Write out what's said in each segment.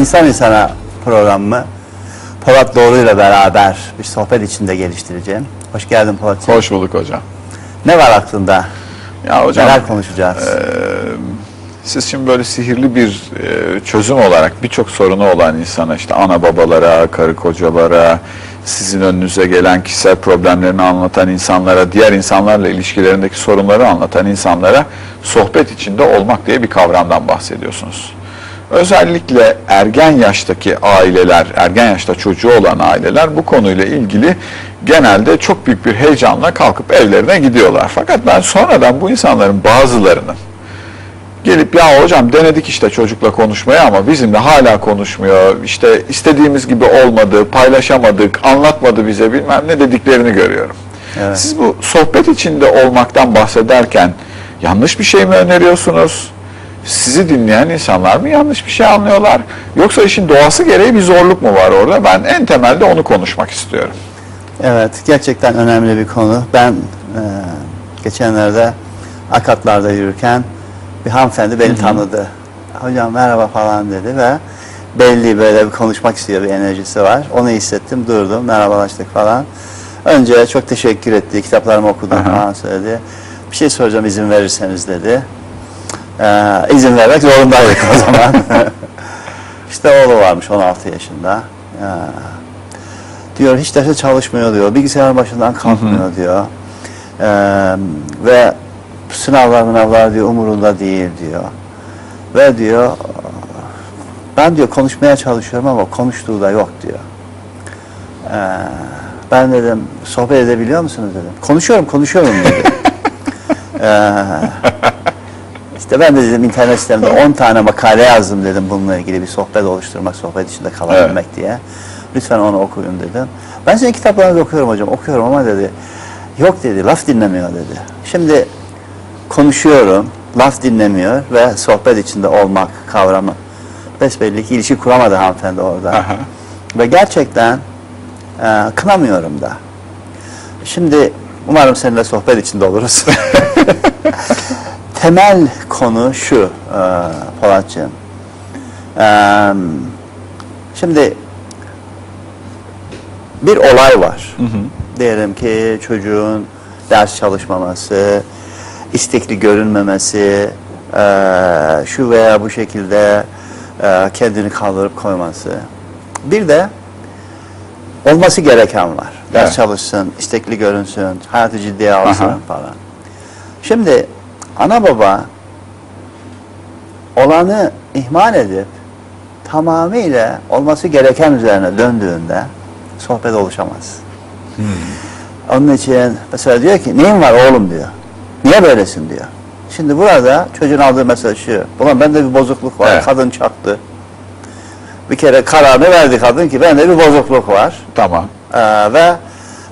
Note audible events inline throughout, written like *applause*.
İnsan İnsana programımı Polat Doğru ile beraber bir sohbet içinde geliştireceğim. Hoş geldin Polatcığım. Hoş bulduk hocam. Ne var aklında? Ya hocam Neler konuşacağız? siz şimdi böyle sihirli bir e, çözüm olarak birçok sorunu olan insana işte ana babalara, karı kocalara, sizin önünüze gelen kişisel problemlerini anlatan insanlara, diğer insanlarla ilişkilerindeki sorunları anlatan insanlara sohbet içinde olmak diye bir kavramdan bahsediyorsunuz. Özellikle ergen yaştaki aileler, ergen yaşta çocuğu olan aileler bu konuyla ilgili genelde çok büyük bir heyecanla kalkıp evlerine gidiyorlar. Fakat ben sonradan bu insanların bazılarının gelip ya hocam denedik işte çocukla konuşmayı ama bizimle hala konuşmuyor. İşte istediğimiz gibi olmadı, paylaşamadık, anlatmadı bize bilmem ne dediklerini görüyorum. Evet. Siz bu sohbet içinde olmaktan bahsederken yanlış bir şey mi öneriyorsunuz? Sizi dinleyen insanlar mı yanlış bir şey anlıyorlar? Yoksa işin doğası gereği bir zorluk mu var orada? Ben en temelde onu konuşmak istiyorum. Evet, gerçekten önemli bir konu. Ben e, geçenlerde Akatlar'da yürürken bir hanımefendi beni tanıdı. Hocam merhaba falan dedi ve belli böyle bir konuşmak istiyor bir enerjisi var. Onu hissettim, durdum, merhabalaştık falan. Önce çok teşekkür etti, kitaplarımı okudum Aha. falan söyledi. Bir şey soracağım izin verirseniz dedi. Ee, izin vermek zorundaydık o zaman. *laughs* işte oğlu varmış 16 yaşında. Ee, diyor hiç derse çalışmıyor diyor. Bilgisayarın başından kalkmıyor diyor. Ee, ve sınavlar mınavlar diyor umurunda değil diyor. Ve diyor ben diyor konuşmaya çalışıyorum ama konuştuğu da yok diyor. Ee, ben dedim sohbet edebiliyor musunuz dedim. Konuşuyorum konuşuyorum dedi. *laughs* Ee, işte ben de dedim internet sitemde *laughs* 10 tane makale yazdım dedim bununla ilgili bir sohbet oluşturmak, sohbet içinde kalabilmek diye. Lütfen onu okuyun dedim. Ben senin kitaplarınızı okuyorum hocam, okuyorum ama dedi yok dedi, laf dinlemiyor dedi. Şimdi konuşuyorum, laf dinlemiyor ve sohbet içinde olmak kavramı. Besbelli ki ilişki kuramadı hanımefendi orada. Aha. Ve gerçekten e, kınamıyorum da. Şimdi umarım seninle sohbet içinde oluruz. *laughs* *laughs* Temel konu şu e, Polatcığım. E, şimdi bir olay var. Diyelim ki çocuğun ders çalışmaması, istekli görünmemesi, e, şu veya bu şekilde e, kendini kaldırıp koyması. Bir de olması gereken var. Ders Evet. çalışsın, istekli görünsün, hayatı ciddiye alsın Aha. falan. Şimdi ana baba olanı ihmal edip tamamıyla olması gereken üzerine döndüğünde sohbet oluşamaz. Onun için mesela diyor ki neyin var oğlum diyor. Niye böylesin diyor. Şimdi burada çocuğun aldığı mesaj şu. Ulan bende bir bozukluk var. Evet. Kadın çaktı. Bir kere kararını verdi kadın ki bende bir bozukluk var. Tamam. Ee, ve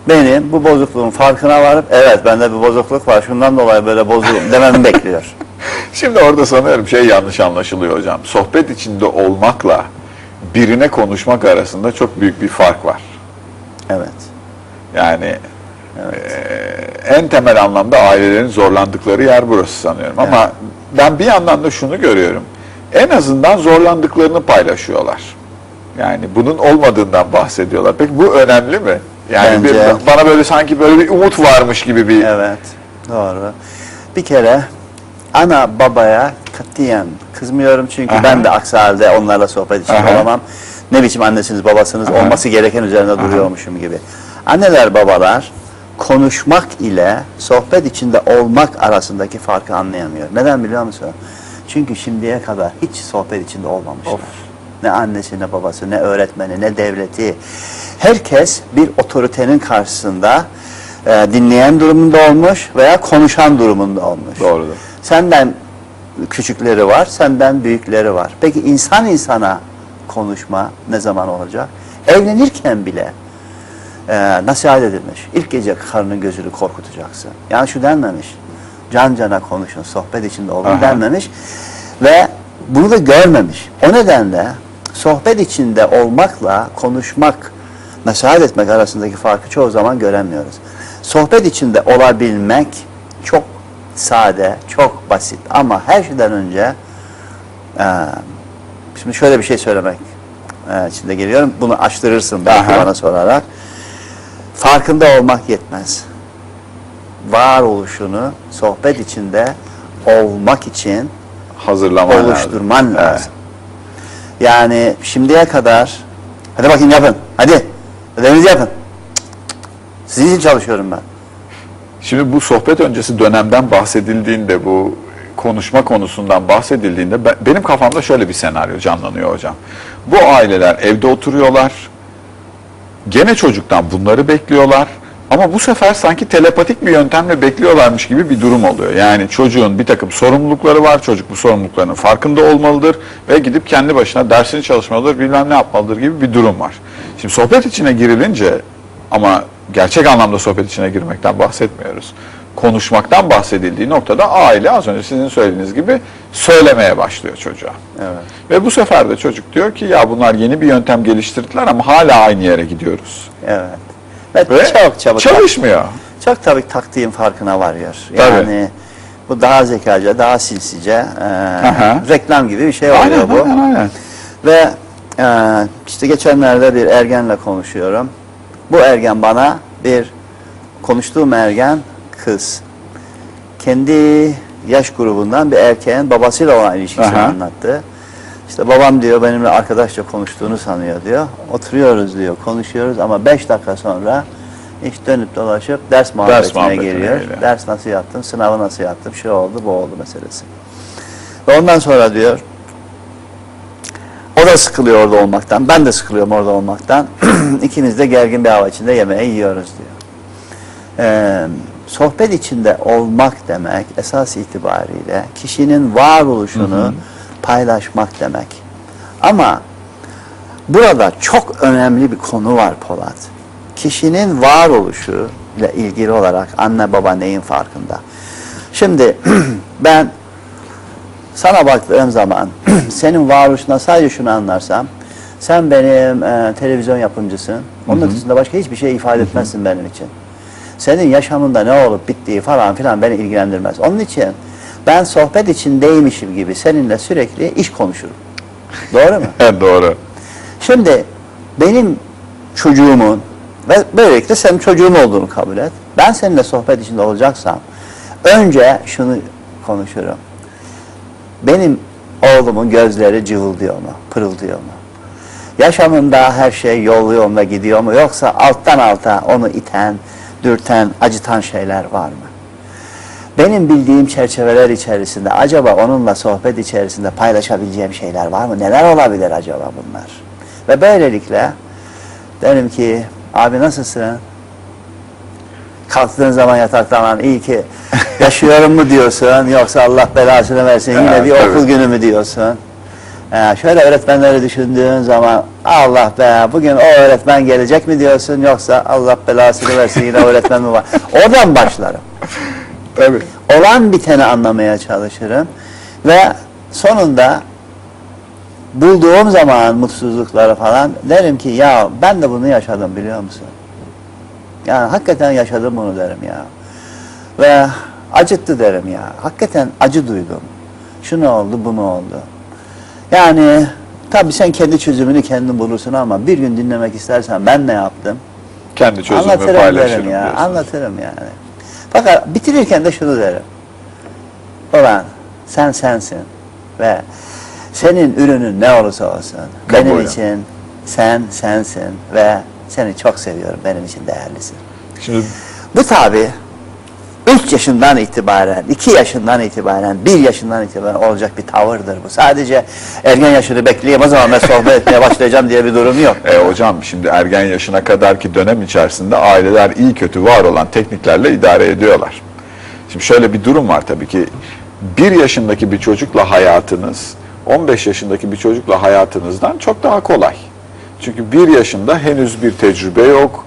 benim bu bozukluğun farkına varıp evet bende bir bozukluk var şundan dolayı böyle bozuğum dememi bekliyor. *laughs* Şimdi orada sanıyorum şey yanlış anlaşılıyor hocam. Sohbet içinde olmakla birine konuşmak arasında çok büyük bir fark var. Evet. Yani eee, en temel anlamda ailelerin zorlandıkları yer burası sanıyorum. Ama ben bir yandan da şunu görüyorum. En azından zorlandıklarını paylaşıyorlar. Yani bunun olmadığından bahsediyorlar. Peki bu önemli mi? Yani bir- Bence- bana böyle sanki böyle bir umut varmış gibi bir Evet. Doğru. Bir kere ana babaya katiyen kızmıyorum çünkü Aha. ben de aksi halde onlarla sohbet içinde Aha. olamam. Ne biçim annesiniz babasınız Aha. olması gereken üzerinde duruyormuşum gibi. Anneler babalar konuşmak ile sohbet içinde olmak arasındaki farkı anlayamıyor. Neden biliyor musun? Çünkü şimdiye kadar hiç sohbet içinde olmamışlar. Of. Ne annesi, ne babası, ne öğretmeni, ne devleti. Herkes bir otoritenin karşısında e, dinleyen durumunda olmuş veya konuşan durumunda olmuş. Doğrudur. Senden küçükleri var, senden büyükleri var. Peki insan insana konuşma ne zaman olacak? Evlenirken bile e, nasihat edilmiş. İlk gece karının gözünü korkutacaksın. Yani şu denmemiş. Can cana konuşun, sohbet içinde olun Aha. denmemiş. Ve bunu da görmemiş. O nedenle sohbet içinde olmakla konuşmak, nasihat etmek arasındaki farkı çoğu zaman göremiyoruz. Sohbet içinde olabilmek çok sade, çok basit ama her şeyden önce Ee, şimdi şöyle bir şey söylemek e, içinde geliyorum. Bunu açtırırsın belki Aha. bana sorarak. Farkında olmak yetmez. Varoluşunu sohbet içinde olmak için Hazırlaman lazım. oluşturman Evet. Yani şimdiye kadar hadi bakayım yapın. Hadi. Ödevinizi yapın. Sizin için çalışıyorum ben. Şimdi bu sohbet öncesi dönemden bahsedildiğinde bu konuşma konusundan bahsedildiğinde ben- benim kafamda şöyle bir senaryo canlanıyor hocam. Bu aileler evde oturuyorlar. Gene çocuktan bunları bekliyorlar. Ama bu sefer sanki telepatik bir yöntemle bekliyorlarmış gibi bir durum oluyor. Yani çocuğun bir takım sorumlulukları var. Çocuk bu sorumluluklarının farkında olmalıdır ve gidip kendi başına dersini çalışmalıdır, bilmem ne yapmalıdır gibi bir durum var. Şimdi sohbet içine girilince ama gerçek anlamda sohbet içine girmekten bahsetmiyoruz. Konuşmaktan bahsedildiği noktada aile az önce sizin söylediğiniz gibi söylemeye başlıyor çocuğa. Evet. Ve bu sefer de çocuk diyor ki ya bunlar yeni bir yöntem geliştirdiler ama hala aynı yere gidiyoruz. Evet. Ve, Ve çok çabuk çalışmıyor. Çok tabii taktiğin farkına varıyor. Tabii. Yani bu daha zekaca, daha sinsice e, Aha. reklam gibi bir şey oluyor Aynen, bu. aynen, aynen. Ve e, işte geçenlerde bir ergenle konuşuyorum. Bu ergen bana bir konuştuğum ergen kız. Kendi yaş grubundan bir erkeğin babasıyla olan ilişkisini Aha. anlattı. İşte babam diyor benimle arkadaşça konuştuğunu sanıyor diyor. Oturuyoruz diyor, konuşuyoruz ama beş dakika sonra iş dönüp dolaşıp ders muhabbetine, muhabbetine geliyor. geliyor. Ders nasıl yaptım, sınavı nasıl yaptım, şu oldu, bu oldu meselesi. Ve ondan sonra diyor, o da sıkılıyor orada olmaktan, ben de sıkılıyorum orada olmaktan. *clears throat* İkimiz de gergin bir hava içinde yemeği yiyoruz diyor. Ee, sohbet içinde olmak demek esas itibariyle kişinin varoluşunu paylaşmak demek. Ama burada çok önemli bir konu var Polat. Kişinin varoluşu ile ilgili olarak anne baba neyin farkında? Şimdi *clears throat* ben sana baktığım zaman *clears throat* senin varoluşuna sadece şunu anlarsam sen benim e, televizyon yapımcısın. Onun ötesinde başka hiçbir şey ifade etmezsin benim için. Senin yaşamında ne olup bittiği falan filan beni ilgilendirmez. Onun için ben sohbet içindeymişim gibi seninle sürekli iş konuşurum. Doğru mu? Evet, *laughs* doğru. Şimdi benim çocuğumun ve böylelikle senin çocuğun olduğunu kabul et. Ben seninle sohbet içinde olacaksam önce şunu konuşurum. Benim oğlumun gözleri cıvıldıyor mu? Pırıldıyor mu? Yaşamında her şey yolluyor mu gidiyor mu? Yoksa alttan alta onu iten, dürten, acıtan şeyler var mı? Benim bildiğim çerçeveler içerisinde acaba onunla sohbet içerisinde paylaşabileceğim şeyler var mı? Neler olabilir acaba bunlar? Ve böylelikle derim ki abi nasılsın? Kalktığın zaman yataktan iyi ki *laughs* yaşıyorum mu diyorsun yoksa Allah belasını versin yine Evet, bir tabii. okul günü mü diyorsun? Ee, şöyle öğretmenleri düşündüğün zaman Allah be bugün o öğretmen gelecek mi diyorsun yoksa Allah belasını versin yine öğretmen mi var? Oradan başlarım Tabii. olan biteni anlamaya çalışırım ve sonunda bulduğum zaman mutsuzlukları falan derim ki ya ben de bunu yaşadım biliyor musun? Yani hakikaten yaşadım bunu derim ya. Ve acıttı derim ya. Hakikaten acı duydum. Şunu oldu, bunu oldu. Yani tabii sen kendi çözümünü kendin bulursun ama bir gün dinlemek istersen ben ne yaptım? Kendi çözümümü Anlatırım paylaşırım derim ya. diyorsunuz. Anlatırım yani. Fakat bitirirken de şunu derim. Ulan sen sensin ve senin ürünün ne olursa olsun benim Kabul. için sen sensin ve seni çok seviyorum. Benim için değerlisin. Şimdi Bu tabi 3 yaşından itibaren, 2 yaşından itibaren, 1 yaşından itibaren olacak bir tavırdır bu. Sadece ergen yaşını bekleyeyim o zaman ben sohbet etmeye başlayacağım diye bir durum yok. E, hocam şimdi ergen yaşına kadarki dönem içerisinde aileler iyi kötü var olan tekniklerle idare ediyorlar. Şimdi şöyle bir durum var tabii ki. Bir yaşındaki bir çocukla hayatınız 15 yaşındaki bir çocukla hayatınızdan çok daha kolay. Çünkü bir yaşında henüz bir tecrübe yok.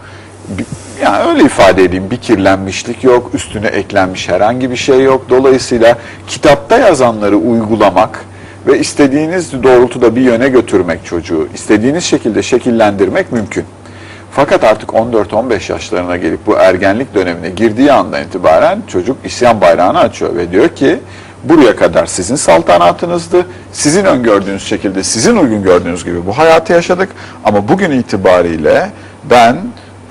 Yani öyle ifade edeyim bir kirlenmişlik yok, üstüne eklenmiş herhangi bir şey yok. Dolayısıyla kitapta yazanları uygulamak ve istediğiniz doğrultuda bir yöne götürmek çocuğu, istediğiniz şekilde şekillendirmek mümkün. Fakat artık 14-15 yaşlarına gelip bu ergenlik dönemine girdiği andan itibaren çocuk isyan bayrağını açıyor ve diyor ki Buraya kadar sizin saltanatınızdı. Sizin öngördüğünüz şekilde, sizin uygun gördüğünüz gibi bu hayatı yaşadık. Ama bugün itibariyle ben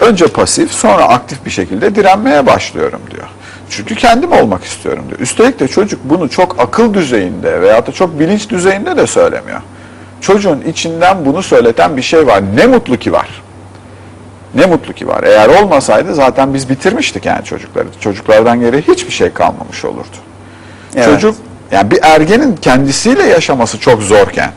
önce pasif sonra aktif bir şekilde direnmeye başlıyorum diyor. Çünkü kendim olmak istiyorum diyor. Üstelik de çocuk bunu çok akıl düzeyinde veya da çok bilinç düzeyinde de söylemiyor. Çocuğun içinden bunu söyleten bir şey var. Ne mutlu ki var. Ne mutlu ki var. Eğer olmasaydı zaten biz bitirmiştik yani çocukları. Çocuklardan geri hiçbir şey kalmamış olurdu. Evet. Çocuk yani bir ergenin kendisiyle yaşaması çok zorken,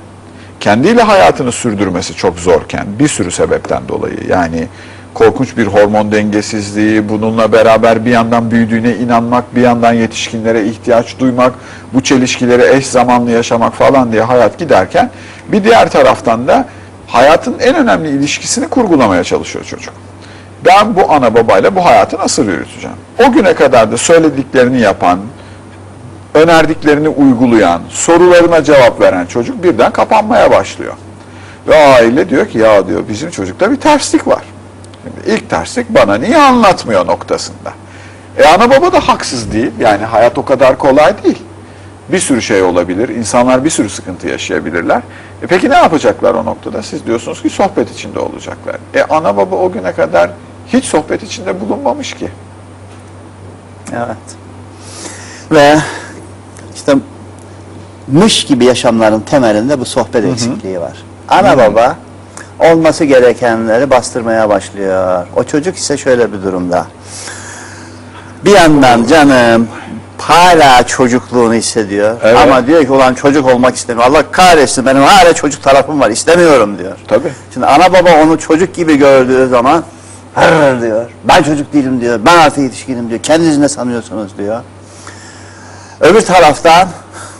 kendiyle hayatını sürdürmesi çok zorken bir sürü sebepten dolayı yani korkunç bir hormon dengesizliği, bununla beraber bir yandan büyüdüğüne inanmak, bir yandan yetişkinlere ihtiyaç duymak, bu çelişkileri eş zamanlı yaşamak falan diye hayat giderken bir diğer taraftan da hayatın en önemli ilişkisini kurgulamaya çalışıyor çocuk. Ben bu ana babayla bu hayatı nasıl yürüteceğim? O güne kadar da söylediklerini yapan, önerdiklerini uygulayan, sorularına cevap veren çocuk birden kapanmaya başlıyor. Ve aile diyor ki ya diyor bizim çocukta bir terslik var. İlk terslik bana niye anlatmıyor noktasında. E ana baba da haksız değil. Yani hayat o kadar kolay değil. Bir sürü şey olabilir. İnsanlar bir sürü sıkıntı yaşayabilirler. E peki ne yapacaklar o noktada? Siz diyorsunuz ki sohbet içinde olacaklar. E ana baba o güne kadar hiç sohbet içinde bulunmamış ki. Evet. Ve işte mış gibi yaşamların temelinde bu sohbet eksikliği var. Ana baba olması gerekenleri bastırmaya başlıyor. O çocuk ise şöyle bir durumda. Bir yandan canım hala çocukluğunu hissediyor. Evet. Ama diyor ki ulan çocuk olmak istemiyor. Allah kahretsin benim hala çocuk tarafım var istemiyorum diyor. Tabii. Şimdi ana baba onu çocuk gibi gördüğü zaman "Hır" diyor. Ben çocuk değilim diyor. Ben artık yetişkinim diyor. Kendinizi ne sanıyorsunuz diyor. Öbür taraftan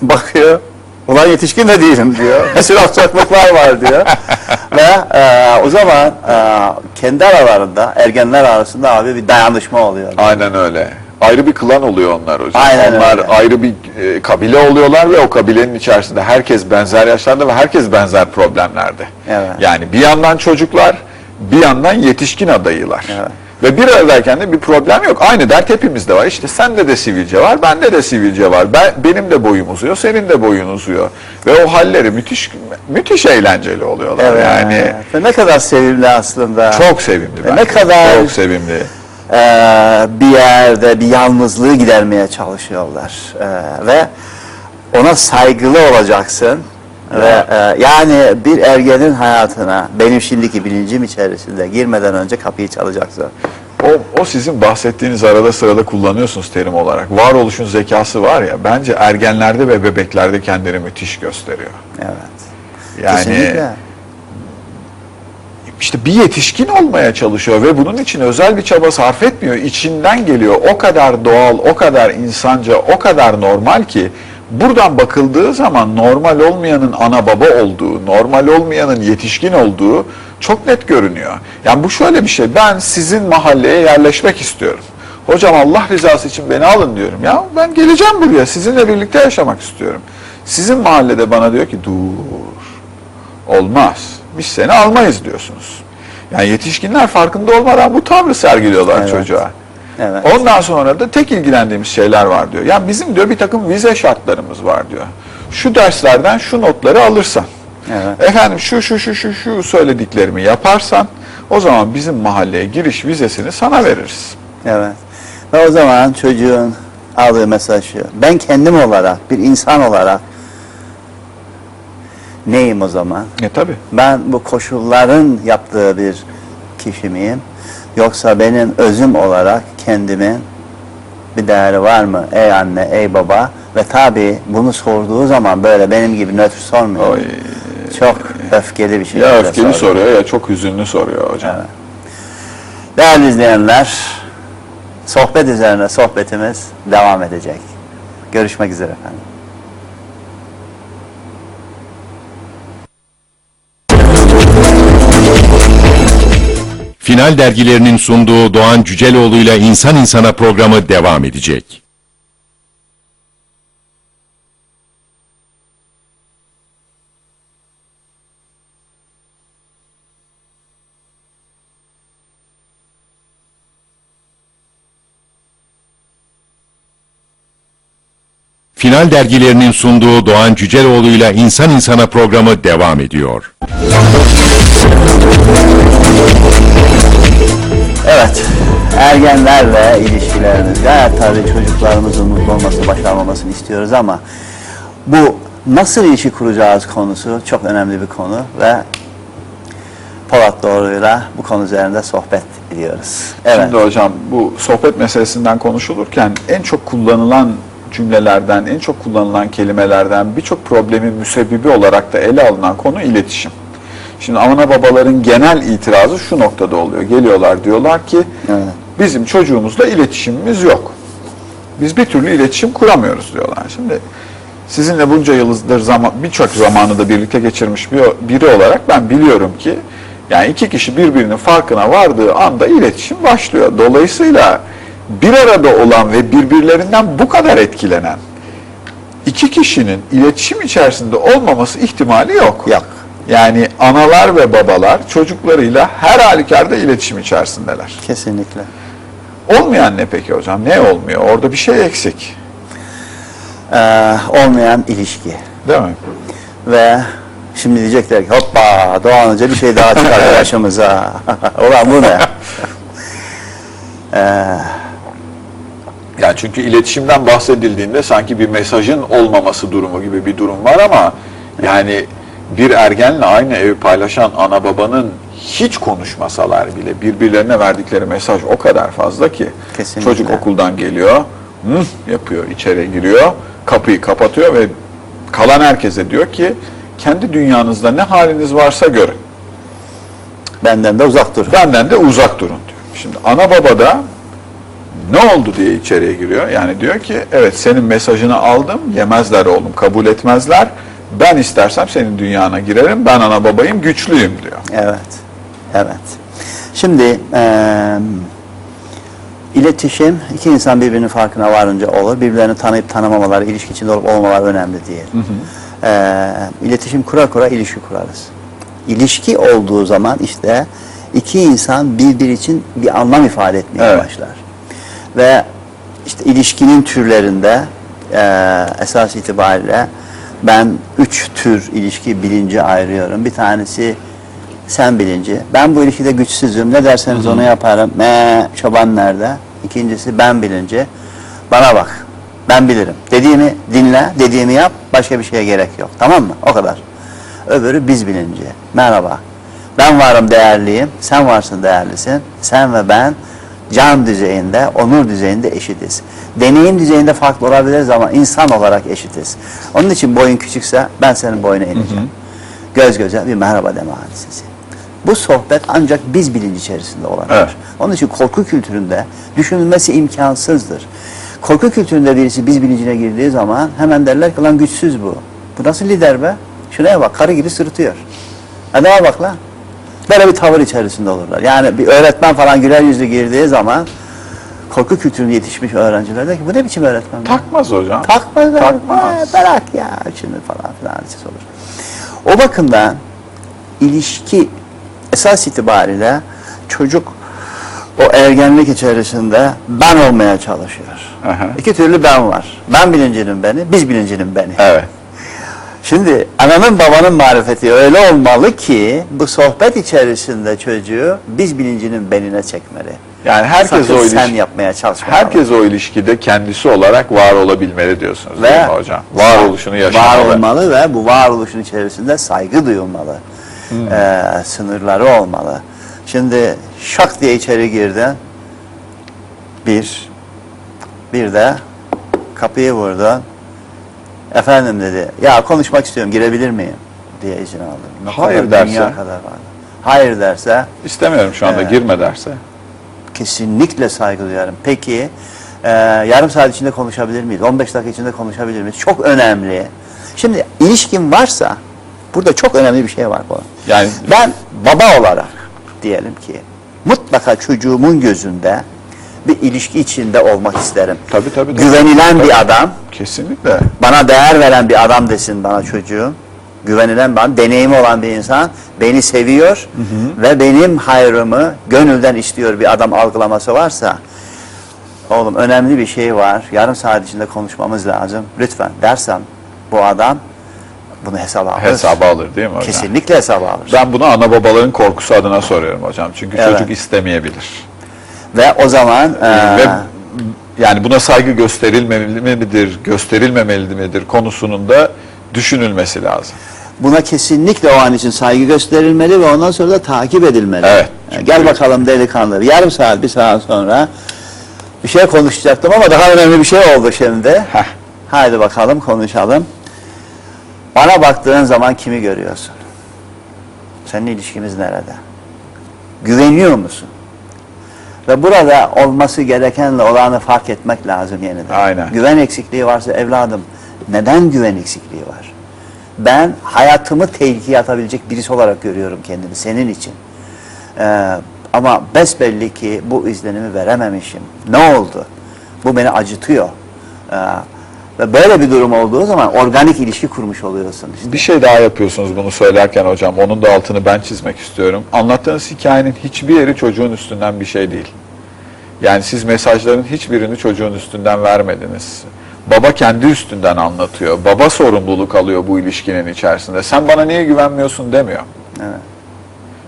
bakıyor. Ulan yetişkin de değilim diyor. *laughs* Bir sürü alçaklıklar var diyor. Ve e, o zaman e, kendi aralarında ergenler arasında abi bir dayanışma oluyor. Aynen öyle. Ayrı bir klan oluyor onlar hocam. Aynen onlar öyle. ayrı bir e, kabile oluyorlar ve o kabilenin içerisinde herkes benzer yaşlarda ve herkes benzer problemlerde. Evet. Yani bir yandan çocuklar, bir yandan yetişkin adayılar. Evet. Ve bir aradayken de bir problem yok. Aynı dert hepimizde var. İşte sende de sivilce var, bende de sivilce var. Ben, benim de boyum uzuyor, senin de boyun uzuyor. Ve o halleri müthiş müthiş eğlenceli oluyorlar. Evet. Yani Ve ne kadar sevimli aslında. çok sevimli. E, ne kadar- Çok sevimli. e, bir yerde bir yalnızlığı gidermeye çalışıyorlar E, ve ona saygılı olacaksın ve e, yani bir ergenin hayatına benim şimdiki bilincim içerisinde girmeden önce kapıyı çalacaksın. O, o sizin bahsettiğiniz arada sırada kullanıyorsunuz terim olarak. Varoluşun zekası var ya bence ergenlerde ve bebeklerde kendini müthiş gösteriyor. Evet. Yani Kesinlikle. işte bir yetişkin olmaya çalışıyor ve bunun için özel bir çaba sarf etmiyor. İçinden geliyor. O kadar doğal, o kadar insanca, o kadar normal ki buradan bakıldığı zaman normal olmayanın ana baba olduğu, normal olmayanın yetişkin olduğu çok net görünüyor. Yani bu şöyle bir şey. Ben sizin mahalleye yerleşmek istiyorum. Hocam Allah rızası için beni alın diyorum. Ya ben geleceğim buraya. Sizinle birlikte yaşamak istiyorum. Sizin mahallede bana diyor ki dur. Olmaz. Biz seni almayız diyorsunuz. Yani yetişkinler farkında olmadan bu tavrı sergiliyorlar Evet. çocuğa. Evet. Ondan sonra da tek ilgilendiğimiz şeyler var diyor. Yani bizim diyor bir takım vize şartlarımız var diyor. Şu derslerden şu notları alırsan. Evet. Efendim şu şu şu şu şu söylediklerimi yaparsan o zaman bizim mahalleye giriş vizesini sana veririz. Evet. Ve o zaman çocuğun aldığı mesaj şu. Ben kendim olarak, bir insan olarak neyim o zaman? E tabi. Ben bu koşulların yaptığı bir kişi miyim? Yoksa benim özüm olarak kendimin bir değeri var mı? Ey anne, ey baba. Ve tabi bunu sorduğu zaman böyle benim gibi nötr sormuyor. Oy. Çok öfkeli bir şey. Ya öfkeli soruyor ya çok hüzünlü soruyor hocam. Evet. Değerli izleyenler, sohbet üzerine sohbetimiz devam edecek. Görüşmek üzere efendim. Final dergilerinin sunduğu Doğan Cüceloğlu ile İnsan İnsana programı devam edecek. Final dergilerinin sunduğu Doğan Cüceloğlu ile İnsan İnsana programı devam ediyor. Evet, ergenlerle ilişkilerimiz. Gayet tabii çocuklarımızın mutlu olması, başarmamasını istiyoruz ama bu nasıl ilişki kuracağız konusu çok önemli bir konu ve Polat Doğru'yla bu konu üzerinde sohbet ediyoruz. Evet. Şimdi hocam bu sohbet meselesinden konuşulurken en çok kullanılan cümlelerden, en çok kullanılan kelimelerden birçok problemin müsebbibi olarak da ele alınan konu iletişim. Şimdi ana babaların genel itirazı şu noktada oluyor. Geliyorlar diyorlar ki Evet. bizim çocuğumuzla iletişimimiz yok. Biz bir türlü iletişim kuramıyoruz diyorlar. Şimdi sizinle bunca yıldır zaman birçok zamanı da birlikte geçirmiş bir, biri olarak ben biliyorum ki yani iki kişi birbirinin farkına vardığı anda iletişim başlıyor. Dolayısıyla bir arada olan ve birbirlerinden bu kadar etkilenen iki kişinin iletişim içerisinde olmaması ihtimali yok. Yok. Yani analar ve babalar çocuklarıyla her halükarda iletişim içerisindeler. Kesinlikle. Olmayan ne peki hocam? Ne olmuyor? Orada bir şey eksik. Ee, olmayan ilişki. Değil mi? Ve şimdi diyecekler ki hoppa Doğan Hoca bir şey daha çıkar karşımıza. *laughs* *laughs* Ulan bu ne? Yani çünkü iletişimden bahsedildiğinde sanki bir mesajın olmaması durumu gibi bir durum var ama yani bir ergenle aynı evi paylaşan ana babanın hiç konuşmasalar bile birbirlerine verdikleri mesaj o kadar fazla ki Kesinlikle. çocuk okuldan geliyor, hı yapıyor, içeri giriyor, kapıyı kapatıyor ve kalan herkese diyor ki kendi dünyanızda ne haliniz varsa görün. Benden de uzak dur. Benden de uzak durun diyor. Şimdi ana baba da ne oldu diye içeriye giriyor. Yani diyor ki evet senin mesajını aldım yemezler oğlum kabul etmezler. Ben istersem senin dünyana girerim ben ana babayım güçlüyüm diyor. Evet. Evet. Şimdi eee iletişim iki insan birbirinin farkına varınca olur. Birbirlerini tanıyıp tanımamaları, ilişki içinde olup olmamaları önemli değil. Eee iletişim kura kura ilişki kurarız. İlişki olduğu zaman işte iki insan birbiri için bir anlam ifade etmeye Evet. başlar. Ve işte ilişkinin türlerinde eee esas itibariyle ben üç tür ilişki bilinci ayırıyorum. Bir tanesi sen bilinci. Ben bu ilişkide güçsüzüm. Ne derseniz onu yaparım. Me, çoban nerede? İkincisi ben bilinci. Bana bak. Ben bilirim. Dediğimi dinle, dediğimi yap. Başka bir şeye gerek yok. Tamam mı? O kadar. Öbürü biz bilinci. Merhaba. Ben varım değerliyim. Sen varsın değerlisin. Sen ve ben can düzeyinde, onur düzeyinde eşitiz. Deneyim düzeyinde farklı olabiliriz ama insan olarak eşitiz. Onun için boyun küçükse ben senin boyuna ineceğim. Göz göze bir merhaba deme hadisesi. Bu sohbet ancak biz bilinci içerisinde olabilir. Evet. Onun için korku kültüründe düşünülmesi imkansızdır. Korku kültüründe birisi biz bilincine girdiği zaman hemen derler ki lan güçsüz bu. Bu nasıl lider be? Şuraya bak karı gibi sırıtıyor. Adama bak lan. Böyle bir tavır içerisinde olurlar. Yani bir öğretmen falan güler yüzlü girdiği zaman korku kültüründe yetişmiş öğrenciler der ki bu ne biçim öğretmen? be?" Takmaz hocam. Takmaz. Takmaz. Bırak ya şimdi falan filan hadisesi olur. O bakımdan ilişki esas itibariyle çocuk o ergenlik içerisinde ben olmaya çalışıyor. Aha. İki türlü ben var. Ben bilincinin beni, biz bilincinin beni. Evet. Şimdi ananın babanın marifeti öyle olmalı ki bu sohbet içerisinde çocuğu biz bilincinin benine çekmeli. Yani herkes Sakın o sen ilişki, yapmaya çalışma. herkes o ilişkide kendisi olarak var olabilmeli diyorsunuz değil mi hocam? Varoluşunu yaşamalı. Var olmalı ve bu varoluşun içerisinde saygı duyulmalı. Hmm. Ee, sınırları olmalı. Şimdi şak diye içeri girdin. Bir. Bir de kapıyı vurdun. Efendim dedi. Ya konuşmak istiyorum girebilir miyim? Diye izin aldım. Ne Hayır kadar derse? Dünya kadar vardı. Hayır derse İstemiyorum şu anda Evet. girme derse. kesinlikle saygı duyarım. Peki e, yarım saat içinde konuşabilir miyiz? 15 dakika içinde konuşabilir miyiz? Çok önemli. Şimdi ilişkin varsa burada çok önemli bir şey var bu. Yani Ben baba olarak diyelim ki mutlaka çocuğumun gözünde bir ilişki içinde olmak isterim. Tabii, tabii. Güvenilen Tabii. bir adam, kesinlikle. bana değer veren bir adam desin bana çocuğum. Güvenilen bana, deneyimi olan bir insan beni seviyor ve benim hayrımı gönülden istiyor bir adam algılaması varsa oğlum önemli bir şey var. Yarım saat içinde konuşmamız lazım. Lütfen dersem bu adam bunu hesaba alır. Hesaba alır değil mi hocam? Kesinlikle hesaba alır. Ben bunu ana babaların korkusu adına soruyorum hocam. Çünkü Evet. çocuk istemeyebilir. Ve o zaman Ve eee, yani buna saygı gösterilmemeli midir, gösterilmemeli midir konusunun da düşünülmesi lazım. buna kesinlikle o an için saygı gösterilmeli ve ondan sonra da takip edilmeli. Evet. Yani gel bakalım delikanlı. Yarım saat, bir saat sonra bir şey konuşacaktım ama daha önemli bir şey oldu şimdi. Heh. Haydi bakalım konuşalım. Bana baktığın zaman kimi görüyorsun? Senin ilişkimiz nerede? Güveniyor musun? Ve burada olması gerekenle olanı fark etmek lazım yeniden. Aynen. Güven eksikliği varsa evladım neden güven eksikliği var? Ben hayatımı tehlikeye atabilecek birisi olarak görüyorum kendimi senin için. Ee, ama besbelli ki bu izlenimi verememişim. Ne oldu? Bu beni acıtıyor. Ee, ve böyle bir durum olduğu zaman organik ilişki kurmuş oluyorsun. işte. Bir şey daha yapıyorsunuz bunu söylerken hocam. Onun da altını ben çizmek istiyorum. Anlattığınız hikayenin hiçbir yeri çocuğun üstünden bir şey değil. Yani siz mesajların hiçbirini çocuğun üstünden vermediniz. Baba kendi üstünden anlatıyor. Baba sorumluluk alıyor bu ilişkinin içerisinde. Sen bana niye güvenmiyorsun demiyor. Evet.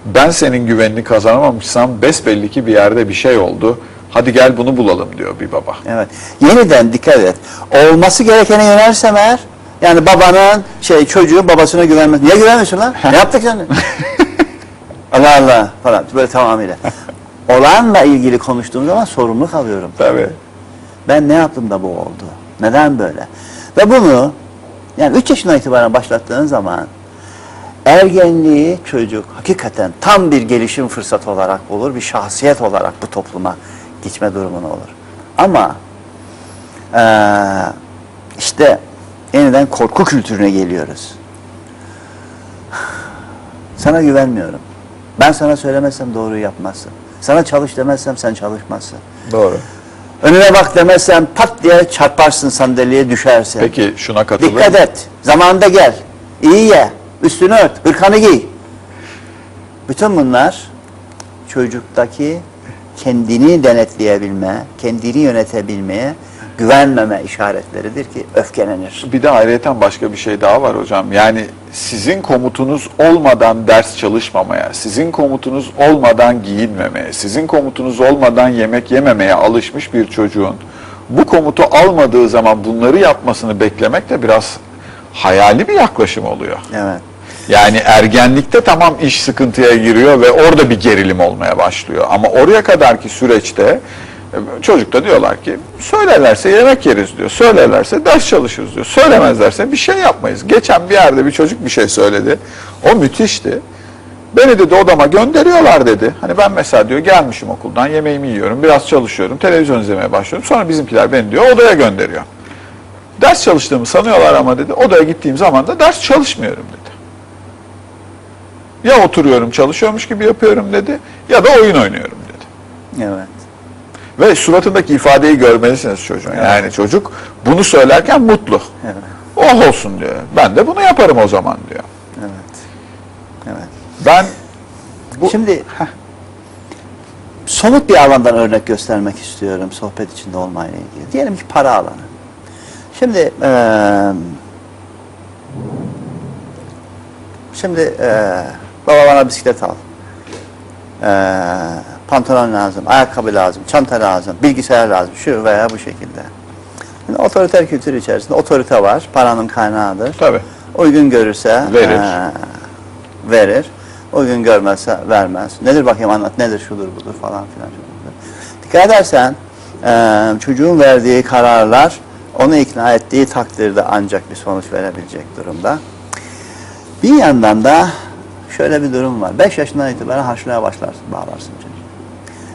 Ben senin güvenini kazanamamışsam besbelli ki bir yerde bir şey oldu. Hadi gel bunu bulalım diyor bir baba. Evet. Yeniden dikkat et. Olması gerekene yönelsem eğer yani babanın şey çocuğun babasına güvenmez. Niye güvenmiyorsun lan? ne yaptık yani? *laughs* Allah Allah falan böyle tamamıyla. Olanla ilgili konuştuğum zaman sorumluluk alıyorum. Tabii. Ben ne yaptım da bu oldu? Neden böyle? Ve bunu yani 3 yaşından itibaren başlattığın zaman ergenliği çocuk hakikaten tam bir gelişim fırsatı olarak olur, bir şahsiyet olarak bu topluma geçme durumuna olur. Ama eee, işte yeniden korku kültürüne geliyoruz. Sana güvenmiyorum. Ben sana söylemezsem doğruyu yapmazsın. Sana çalış demezsem sen çalışmazsın. Doğru. Önüne bak demezsem pat diye çarparsın sandalyeye düşersin. Peki şuna katılır Dikkat et. Zamanında gel. İyi ye. Üstünü ört. Hırkanı giy. Bütün bunlar çocuktaki kendini denetleyebilme, kendini yönetebilmeye güvenmeme işaretleridir ki öfkelenir. Bir de ayrıyeten başka bir şey daha var hocam. Yani sizin komutunuz olmadan ders çalışmamaya, sizin komutunuz olmadan giyinmemeye, sizin komutunuz olmadan yemek yememeye alışmış bir çocuğun bu komutu almadığı zaman bunları yapmasını beklemek de biraz hayali bir yaklaşım oluyor. Evet. Yani ergenlikte tamam iş sıkıntıya giriyor ve orada bir gerilim olmaya başlıyor. Ama oraya kadarki süreçte e, çocukta diyorlar ki söylerlerse yemek yeriz diyor. Söylerlerse ders çalışırız diyor. Söylemezlerse bir şey yapmayız. Geçen bir yerde bir çocuk bir şey söyledi. O müthişti. Beni dedi odama gönderiyorlar dedi. Hani ben mesela diyor gelmişim okuldan yemeğimi yiyorum, biraz çalışıyorum, televizyon izlemeye başlıyorum. Sonra bizimkiler beni diyor odaya gönderiyor. Ders çalıştığımı sanıyorlar ama dedi odaya gittiğim zaman da ders çalışmıyorum dedi. Ya oturuyorum çalışıyormuş gibi yapıyorum dedi ya da oyun oynuyorum dedi. Evet. Ve suratındaki ifadeyi görmelisiniz çocuğun. Yani çocuk bunu söylerken mutlu. Evet. Oh olsun diyor. Ben de bunu yaparım o zaman diyor. Evet. Evet. Ben bu Şimdi somut bir alandan örnek göstermek istiyorum sohbet içinde olmayla ilgili. Diyelim ki para alanı. Şimdi eee şimdi eee baba bana bisiklet al. Eee pantolon lazım, ayakkabı lazım, çanta lazım, bilgisayar lazım, şu veya bu şekilde. Şimdi otoriter kültür içerisinde otorite var, paranın kaynağıdır. tabii. Uygun görürse Verir. eee, verir. Uygun görmezse vermez. Nedir bakayım anlat nedir şudur budur falan filan. Dikkat edersen eee, çocuğun verdiği kararlar onu ikna ettiği takdirde ancak bir sonuç verebilecek durumda. Bir yandan da şöyle bir durum var. 5 yaşından itibaren harçlığa başlarsın, bağlarsın çocuğu.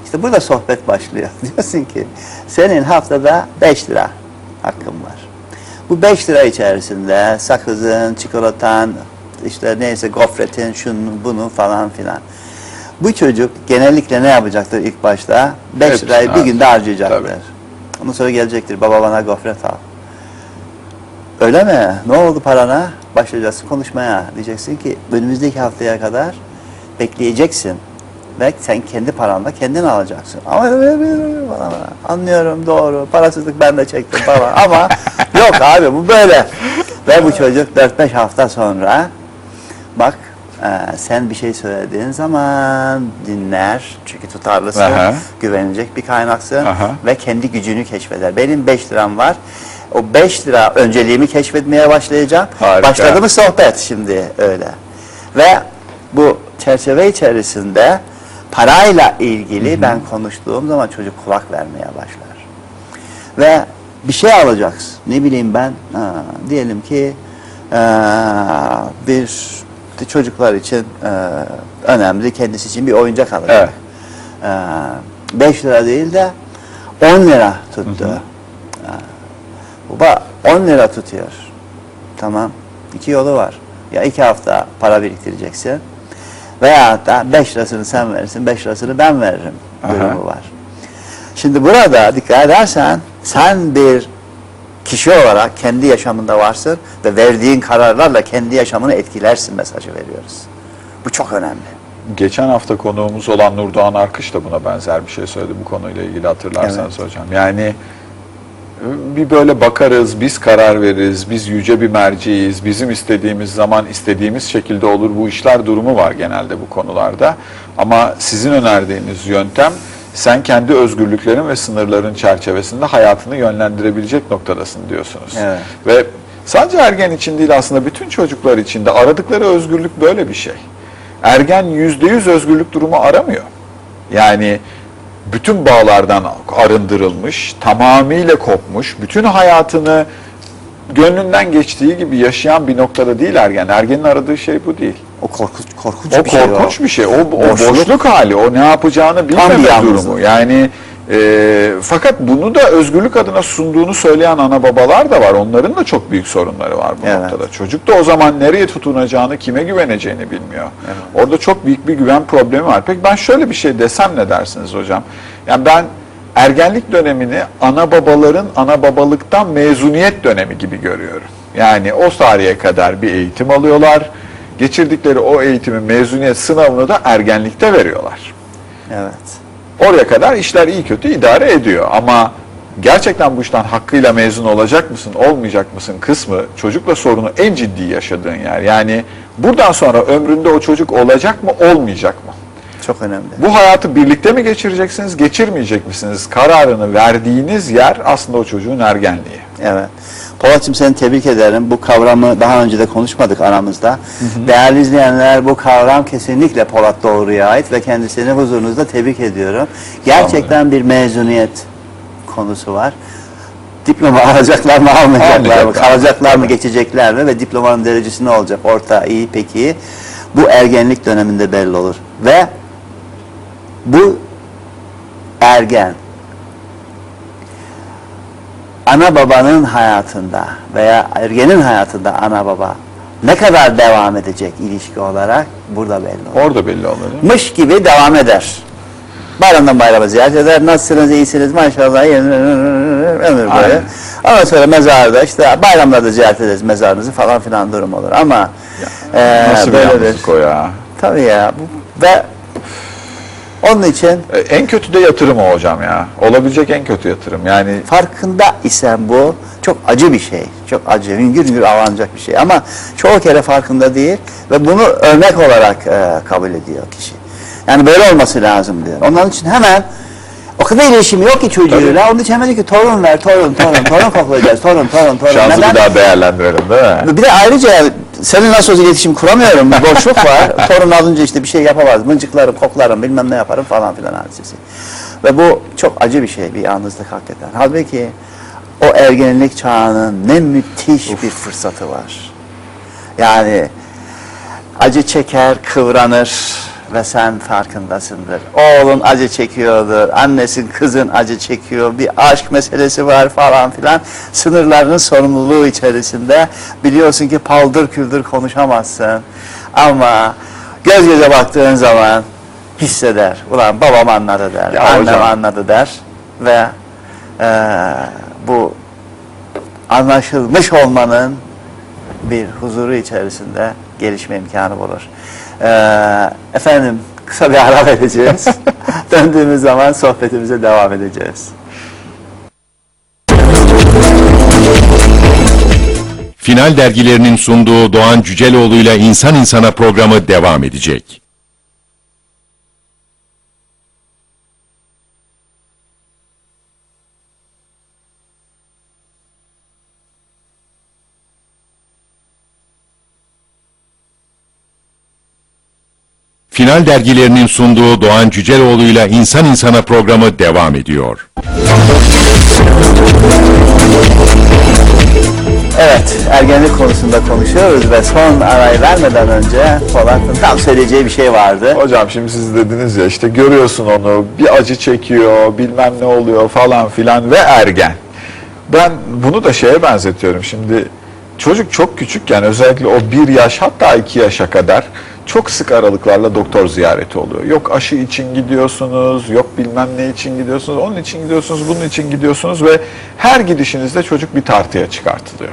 İşte burada sohbet başlıyor. *laughs* Diyorsun ki senin haftada 5 lira hakkın var. Bu 5 lira içerisinde sakızın, çikolatan, işte neyse gofretin, şunun, bunun falan filan. Bu çocuk genellikle ne yapacaktır ilk başta? 5 Hepsini lirayı bir günde harcayacak. harcayacaktır. Tabii. Ondan sonra gelecektir, baba bana gofret al. Öyle mi? Ne oldu parana? Başlayacaksın konuşmaya. Diyeceksin ki önümüzdeki haftaya kadar bekleyeceksin. Ve sen kendi paranla kendin alacaksın. Ama falan, anlıyorum doğru. Parasızlık ben de çektim falan. Ama *laughs* yok abi bu böyle. Ve bu çocuk 4-5 hafta sonra bak e, sen bir şey söylediğin zaman dinler. Çünkü tutarlısın. Aha. Güvenilecek bir kaynaksın. Aha. Ve kendi gücünü keşfeder. Benim 5 liram var. O 5 lira önceliğimi keşfetmeye başlayacağım. Harika. Başladı mı sohbet şimdi öyle. Ve bu çerçeve içerisinde parayla ilgili ben konuştuğum zaman çocuk kulak vermeye başlar. Ve bir şey alacaksın. Ne bileyim ben ha, diyelim ki eee, bir çocuklar için eee, önemli kendisi için bir oyuncak alacak. Evet. 5 lira değil de 10 lira tuttu. Ha. Baba 10 lira tutuyor. Tamam. İki yolu var. Ya iki hafta para biriktireceksin. Veya da 5 lirasını sen verirsin, 5 lirasını ben veririm. Durumu var. Şimdi burada dikkat edersen sen bir kişi olarak kendi yaşamında varsın ve verdiğin kararlarla kendi yaşamını etkilersin mesajı veriyoruz. Bu çok önemli. Geçen hafta konuğumuz olan Nurdoğan Arkış da buna benzer bir şey söyledi bu konuyla ilgili hatırlarsanız hocam. Yani bir böyle bakarız, biz karar veririz, biz yüce bir merciyiz, bizim istediğimiz zaman istediğimiz şekilde olur bu işler durumu var genelde bu konularda. Ama sizin önerdiğiniz yöntem sen kendi özgürlüklerin ve sınırların çerçevesinde hayatını yönlendirebilecek noktadasın diyorsunuz. Evet. Ve sadece ergen için değil aslında bütün çocuklar için de aradıkları özgürlük böyle bir şey. Ergen yüzde yüz özgürlük durumu aramıyor. Yani bütün bağlardan arındırılmış, tamamıyla kopmuş, bütün hayatını gönlünden geçtiği gibi yaşayan bir noktada değil ergen. Ergenin aradığı şey bu değil. O korkunç, korkunç O bir şey korkunç o. bir şey. O, o Boşluk. boşluk. hali, o ne yapacağını bilmeme durumu. Yani e, fakat bunu da özgürlük adına sunduğunu söyleyen ana babalar da var. Onların da çok büyük sorunları var bu Evet. noktada. Çocuk da o zaman nereye tutunacağını, kime güveneceğini bilmiyor. Orada çok büyük bir güven problemi var. Peki ben şöyle bir şey desem ne dersiniz hocam? Yani ben ergenlik dönemini ana babaların ana babalıktan mezuniyet dönemi gibi görüyorum. Yani o tarihe kadar bir eğitim alıyorlar. Geçirdikleri o eğitimin mezuniyet sınavını da ergenlikte veriyorlar. Evet. Oraya kadar işler iyi kötü idare ediyor ama gerçekten bu işten hakkıyla mezun olacak mısın, olmayacak mısın kısmı çocukla sorunu en ciddi yaşadığın yer. Yani buradan sonra ömründe o çocuk olacak mı, olmayacak mı? Çok önemli. Bu hayatı birlikte mi geçireceksiniz, geçirmeyecek misiniz? Kararını verdiğiniz yer aslında o çocuğun ergenliği. Evet. Polat'cığım seni tebrik ederim. Bu kavramı daha önce de konuşmadık aramızda. Değerli izleyenler bu kavram kesinlikle Polat Doğru'ya ait ve kendisini huzurunuzda tebrik ediyorum. Gerçekten bir mezuniyet konusu var. Diploma *laughs* alacaklar mı almayacaklar mı? Kalacaklar mı geçecekler mi? Ve diplomanın derecesi ne olacak? Orta, iyi, peki. Bu ergenlik döneminde belli olur. Ve bu ergen ana babanın hayatında veya ergenin hayatında ana baba ne kadar devam edecek ilişki olarak burada belli olur. Orada belli mi? Mış gibi devam eder. Bayramdan bayrama ziyaret eder. Nasılsınız, iyisiniz, maşallah, ömür. Aynen. Ondan sonra mezarda işte bayramlarda ziyaret ederiz mezarınızı falan filan durum olur. Ama eee, Nasıl bir böyle yalnızlık o ya? Tabii ya. Ve onun için E, En kötü de yatırım o hocam ya. Olabilecek en kötü yatırım. Yani farkında isen bu çok acı bir şey. Çok acı, hüngür hüngür ağlanacak bir şey. Ama çoğu kere farkında değil ve bunu örnek olarak e, kabul ediyor kişi. Yani böyle olması lazım diyor. Onun için hemen o kadar iletişimi yok ki çocuğuyla. Onun için hemen diyor ki torun ver, torun, torun, torun *laughs* koklayacağız, torun, torun, torun. şansı Neden? bir daha değerlendirelim değil mi? Bir de ayrıca senin nasıl olsa iletişim kuramıyorum. Bir boşluk *laughs* var. Torun alınca işte bir şey yapamaz. Mıncıklarım, koklarım, bilmem ne yaparım falan filan hadisesi. Ve bu çok acı bir şey, bir yalnızlık hakikaten. Halbuki o ergenlik çağının ne müthiş bir fırsatı var. Yani acı çeker, kıvranır ve sen farkındasındır. Oğlun acı çekiyordur, annesin, kızın acı çekiyor, bir aşk meselesi var falan filan. Sınırlarının sorumluluğu içerisinde biliyorsun ki paldır küldür konuşamazsın. Ama göz göze baktığın zaman hisseder. Ulan babam anladı der, Ya annem hocam. anladı der ve eee, bu anlaşılmış olmanın bir huzuru içerisinde gelişme imkanı bulur. Ee, efendim Kısa bir ara vereceğiz. *laughs* Döndüğümüz zaman sohbetimize devam edeceğiz. Final dergilerinin sunduğu Doğan Cüceloğlu ile İnsan İnsana programı devam edecek. Final dergilerinin sunduğu Doğan Cüceloğlu ile İnsan İnsana programı devam ediyor. Evet, ergenlik konusunda konuşuyoruz ve son arayı vermeden önce Polat'ın tam söyleyeceği bir şey vardı. Hocam şimdi siz dediniz ya işte görüyorsun onu bir acı çekiyor bilmem ne oluyor falan filan ve ergen. Ben bunu da şeye benzetiyorum şimdi çocuk çok küçükken özellikle o bir yaş hatta iki yaşa kadar çok sık aralıklarla doktor ziyareti oluyor. Yok aşı için gidiyorsunuz, yok bilmem ne için gidiyorsunuz, onun için gidiyorsunuz, bunun için gidiyorsunuz ve her gidişinizde çocuk bir tartıya çıkartılıyor.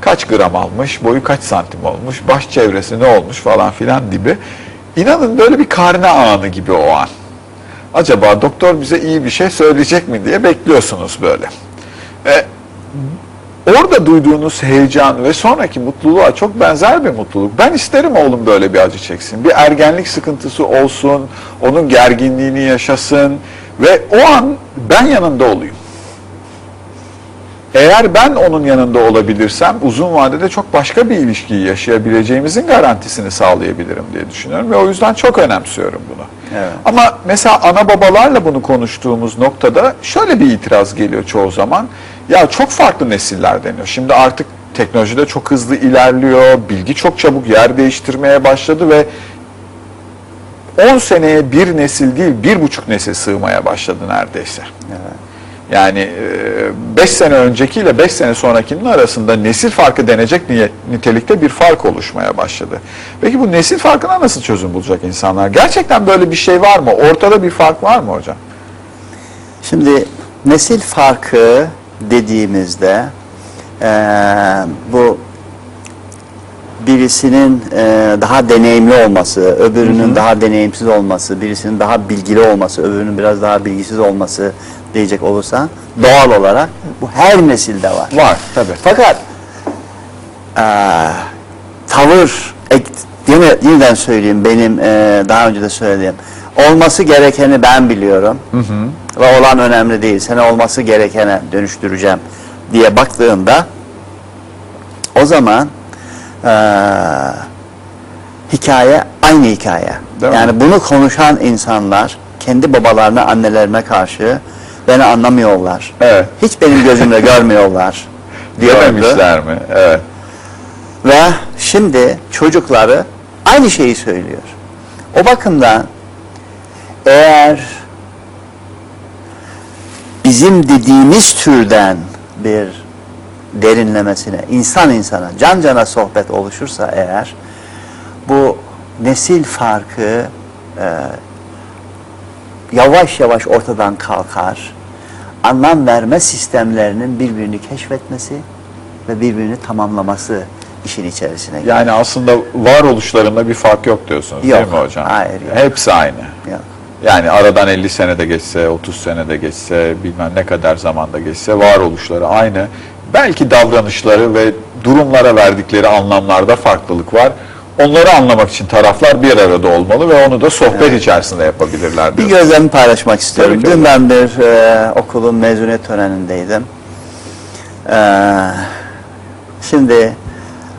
Kaç gram almış, boyu kaç santim olmuş, baş çevresi ne olmuş falan filan gibi. İnanın böyle bir karne anı gibi o an. Acaba doktor bize iyi bir şey söyleyecek mi diye bekliyorsunuz böyle. E, orada duyduğunuz heyecan ve sonraki mutluluğa çok benzer bir mutluluk. Ben isterim oğlum böyle bir acı çeksin. Bir ergenlik sıkıntısı olsun, onun gerginliğini yaşasın ve o an ben yanında olayım. Eğer ben onun yanında olabilirsem uzun vadede çok başka bir ilişkiyi yaşayabileceğimizin garantisini sağlayabilirim diye düşünüyorum ve o yüzden çok önemsiyorum bunu. Evet. Ama mesela ana babalarla bunu konuştuğumuz noktada şöyle bir itiraz geliyor çoğu zaman. Ya çok farklı nesiller deniyor. Şimdi artık teknolojide çok hızlı ilerliyor, bilgi çok çabuk yer değiştirmeye başladı ve 10 seneye bir nesil değil, bir buçuk nesil sığmaya başladı neredeyse. Yani 5 sene öncekiyle 5 sene sonrakinin arasında nesil farkı denecek nitelikte bir fark oluşmaya başladı. Peki bu nesil farkına nasıl çözüm bulacak insanlar? Gerçekten böyle bir şey var mı? Ortada bir fark var mı hocam? Şimdi nesil farkı dediğimizde eee, bu birisinin eee, daha deneyimli olması, öbürünün daha deneyimsiz olması, birisinin daha bilgili olması, öbürünün biraz daha bilgisiz olması diyecek olursa doğal olarak bu her nesilde var. Var tabii. Fakat eee, tavır, ek- yine, yeniden söyleyeyim benim eee, daha önce de söylediğim, olması gerekeni ben biliyorum ve olan önemli değil, seni olması gerekene dönüştüreceğim diye baktığında o zaman eee, hikaye aynı hikaye. Değil mi? yani bunu konuşan insanlar kendi babalarına, annelerine karşı beni anlamıyorlar. Evet. Hiç benim gözümle görmüyorlar. *laughs* Diyememişler mi? Evet. Ve şimdi çocukları aynı şeyi söylüyor. O bakımdan eğer bizim dediğimiz türden bir derinlemesine, insan insana, can cana sohbet oluşursa eğer bu nesil farkı e, yavaş yavaş ortadan kalkar. Anlam verme sistemlerinin birbirini keşfetmesi ve birbirini tamamlaması işin içerisine girer. Yani aslında varoluşlarında bir fark yok diyorsunuz değil Yok, mi hocam? hayır, yok. Hepsi aynı. Yok. Yani aradan 50 senede geçse, 30 senede geçse, bilmem ne kadar zamanda geçse varoluşları aynı. Belki davranışları ve durumlara verdikleri anlamlarda farklılık var. Onları anlamak için taraflar bir arada olmalı ve onu da sohbet içerisinde yapabilirler Bir gözlemi paylaşmak istiyorum. Tabii Dün ben bir e, okulun mezuniyet törenindeydim. E, şimdi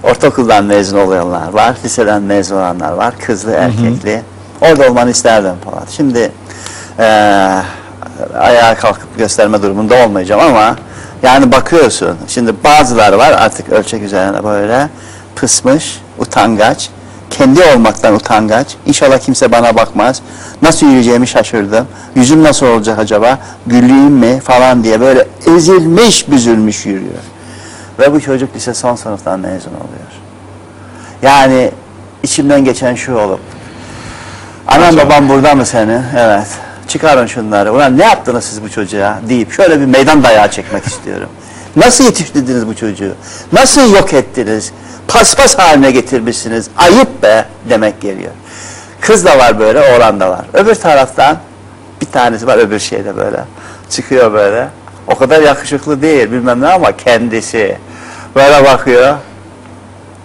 ortaokuldan mezun olanlar var, liseden mezun olanlar var, kızlı, erkekli. Orada olmanı isterdim Polat. Şimdi e, ayağa kalkıp gösterme durumunda olmayacağım ama yani bakıyorsun, şimdi bazıları var artık ölçek üzerine böyle pısmış, utangaç, kendi olmaktan utangaç. İnşallah kimse bana bakmaz. Nasıl yürüyeceğimi şaşırdım. Yüzüm nasıl olacak acaba? Güleyim mi falan diye böyle ezilmiş büzülmüş yürüyor. Ve bu çocuk lise son sınıftan mezun oluyor. Yani içimden geçen şu olup Anam babam burada mı senin? Evet. Çıkarın şunları. Ulan ne yaptınız siz bu çocuğa? deyip şöyle bir meydan dayağı çekmek istiyorum. Nasıl yetiştirdiniz bu çocuğu? Nasıl yok ettiniz? Paspas haline getirmişsiniz. Ayıp be demek geliyor. Kız da var böyle, oğlan da var. Öbür taraftan bir tanesi var öbür şeyde böyle. Çıkıyor böyle. O kadar yakışıklı değil bilmem ne ama kendisi. Böyle bakıyor.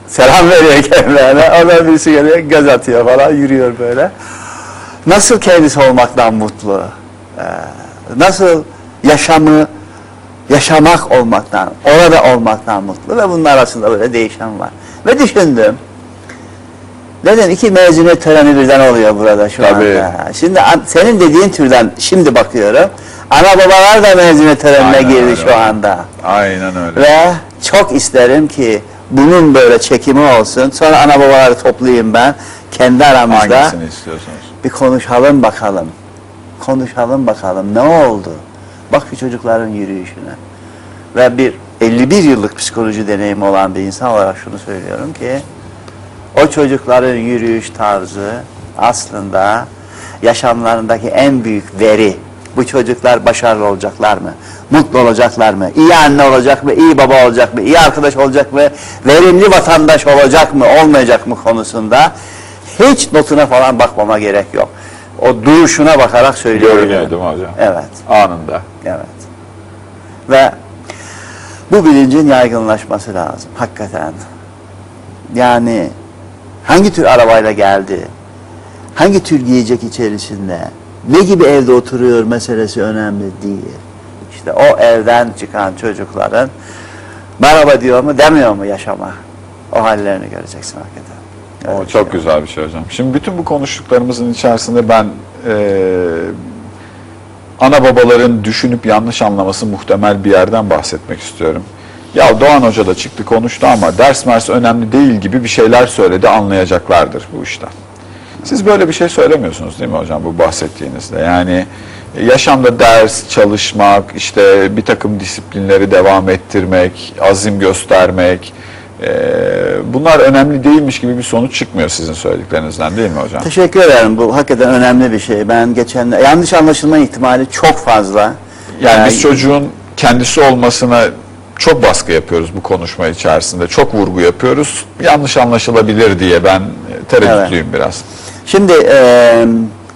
Selam veriyor kendilerine. Ondan birisi geliyor, göz atıyor falan, yürüyor böyle. Nasıl kendisi olmaktan mutlu? Ee, nasıl yaşamı yaşamak olmaktan, orada olmaktan mutlu ve bunun arasında böyle değişen var. Ve düşündüm. Dedim iki mezuniyet töreni birden oluyor burada şu Tabii. anda. Şimdi senin dediğin türden şimdi bakıyorum. Ana babalar da mezuniyet törenine Aynen girdi öyle. şu anda. Aynen öyle. Ve çok isterim ki bunun böyle çekimi olsun. Sonra ana babaları toplayayım ben. Kendi aramızda Hangisini istiyorsunuz? bir konuşalım bakalım. Konuşalım bakalım ne oldu? Bak şu çocukların yürüyüşüne. Ve bir 51 yıllık psikoloji deneyimi olan bir insan olarak şunu söylüyorum ki o çocukların yürüyüş tarzı aslında yaşamlarındaki en büyük veri. Bu çocuklar başarılı olacaklar mı? Mutlu olacaklar mı? İyi anne olacak mı? İyi baba olacak mı? İyi arkadaş olacak mı? Verimli vatandaş olacak mı? Olmayacak mı konusunda hiç notuna falan bakmama gerek yok. O duruşuna bakarak söylüyorum. Görünüyor değil mi hocam? Evet. Anında. Evet. Ve bu bilincin yaygınlaşması lazım hakikaten. Yani hangi tür arabayla geldi? Hangi tür giyecek içerisinde? Ne gibi evde oturuyor meselesi önemli değil. İşte o evden çıkan çocukların merhaba diyor mu demiyor mu yaşama? O hallerini göreceksin hakikaten. Öyle O çok şey var. güzel bir şey hocam. Şimdi bütün bu konuştuklarımızın içerisinde ben eee, ana babaların düşünüp yanlış anlaması muhtemel bir yerden bahsetmek istiyorum. Ya Doğan Hoca da çıktı konuştu ama ders mers önemli değil gibi bir şeyler söyledi anlayacaklardır bu işten. Siz böyle bir şey söylemiyorsunuz değil mi hocam bu bahsettiğinizde? Yani e, yaşamda ders, çalışmak, işte bir takım disiplinleri devam ettirmek, azim göstermek, e, bunlar önemli değilmiş gibi bir sonuç çıkmıyor sizin söylediklerinizden değil mi hocam? Teşekkür ederim. Bu hakikaten önemli bir şey. Ben geçen yanlış anlaşılma ihtimali çok fazla. Yani Ee, biz çocuğun kendisi olmasına çok baskı yapıyoruz bu konuşma içerisinde. Çok vurgu yapıyoruz. Yanlış anlaşılabilir diye ben tereddütlüyüm biraz. Şimdi e,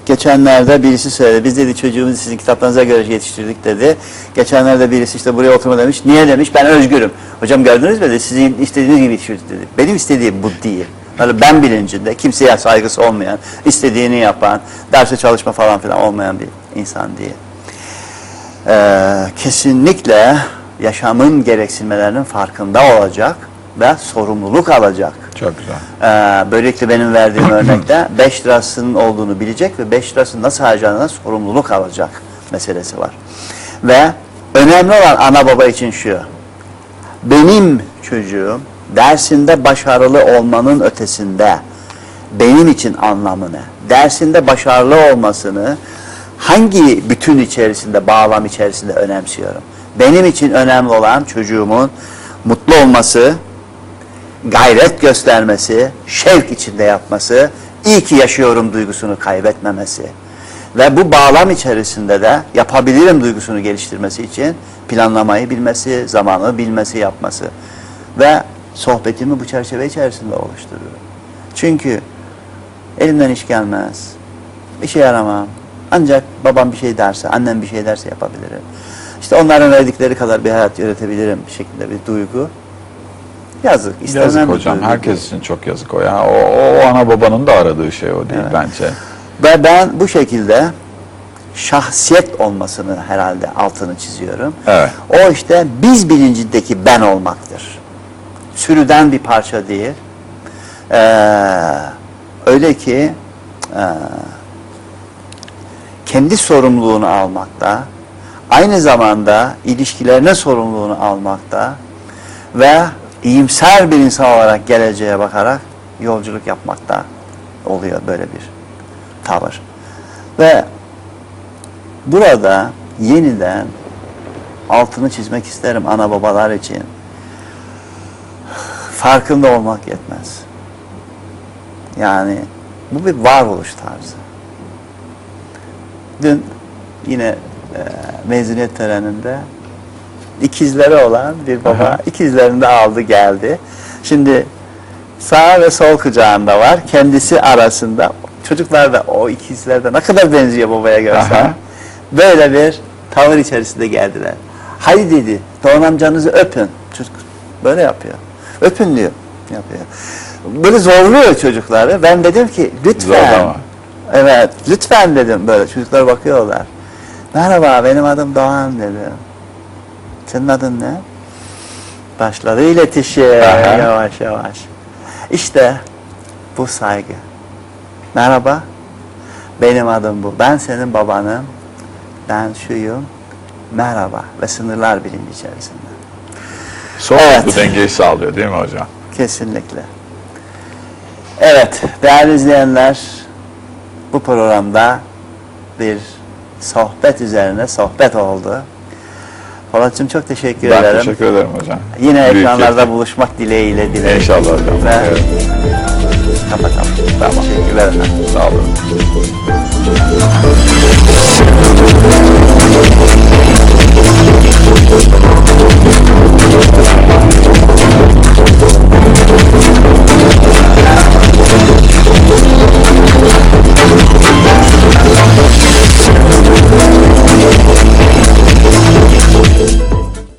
geçenlerde birisi söyledi. Biz dedi çocuğumuzu sizin kitaplarınıza göre yetiştirdik dedi. Geçenlerde birisi işte buraya oturma demiş. Niye demiş? Ben özgürüm. Hocam gördünüz mü dedi. Sizin istediğiniz gibi yetiştirdik dedi. Benim istediğim bu değil. Böyle ben bilincinde kimseye saygısı olmayan, istediğini yapan, derse çalışma falan filan olmayan bir insan değil. Ee, kesinlikle yaşamın gereksinmelerinin farkında olacak ve sorumluluk alacak. Çok güzel. Ee, böylelikle benim verdiğim *clears throat* örnekte 5 lirasının olduğunu bilecek ve 5 lirasını nasıl harcadığına sorumluluk alacak meselesi var. Ve önemli olan ana baba için şu. Benim çocuğum dersinde başarılı olmanın ötesinde benim için anlamı ne? Dersinde başarılı olmasını hangi bütün içerisinde, bağlam içerisinde önemsiyorum? Benim için önemli olan çocuğumun mutlu olması, gayret göstermesi, şevk içinde yapması, iyi ki yaşıyorum duygusunu kaybetmemesi ve bu bağlam içerisinde de yapabilirim duygusunu geliştirmesi için planlamayı bilmesi, zamanı bilmesi, yapması ve sohbetimi bu çerçeve içerisinde oluşturuyorum. Çünkü elimden iş gelmez, bir şey yaramam. Ancak babam bir şey derse, annem bir şey derse yapabilirim. İşte onların verdikleri kadar bir hayat yönetebilirim şeklinde bir duygu. Yazık. istemem Yazık hocam. Herkes için çok yazık o ya. O, o ana babanın da aradığı şey o değil Evet. bence. Ve ben bu şekilde şahsiyet olmasını herhalde altını çiziyorum. Evet. O işte biz bilincindeki ben olmaktır. Sürüden bir parça değil. Ee, öyle ki e, kendi sorumluluğunu almakta, aynı zamanda ilişkilerine sorumluluğunu almakta ve iyimser bir insan olarak geleceğe bakarak yolculuk yapmakta oluyor böyle bir tavır. Ve burada yeniden altını çizmek isterim ana babalar için. Farkında olmak yetmez. Yani bu bir varoluş tarzı. Dün yine e, mezuniyet töreninde ikizleri olan bir baba Aha. ikizlerini de aldı geldi. Şimdi sağ ve sol kucağında var. Kendisi arasında çocuklar da o ikizler de ne kadar benziyor babaya görsen. Böyle bir tavır içerisinde geldiler. Haydi dedi, Doğan amcanızı öpün. Çocuk böyle yapıyor. Öpün diyor. Yapıyor. Böyle zorluyor çocukları. Ben dedim ki lütfen. Zorlama. Evet, lütfen dedim böyle. Çocuklar bakıyorlar. Merhaba, benim adım Doğan dedim. Senin adın ne? Başladı iletişim Aha. yavaş yavaş. İşte bu saygı. Merhaba, benim adım bu. Ben senin babanım. Ben şuyum. Merhaba ve sınırlar bilinci içerisinde. Son Evet. bu dengeyi sağlıyor değil mi hocam? Kesinlikle. Evet, değerli izleyenler, bu programda bir sohbet üzerine sohbet oldu. Polat'cığım çok teşekkür ben ederim. Ben teşekkür ederim hocam. Yine Büyük ekranlarda keyifli. buluşmak dileğiyle dileğiyle. İnşallah hocam. Ve... Evet. Kapatalım. Tamam. Teşekkürler efendim. Sağ olun.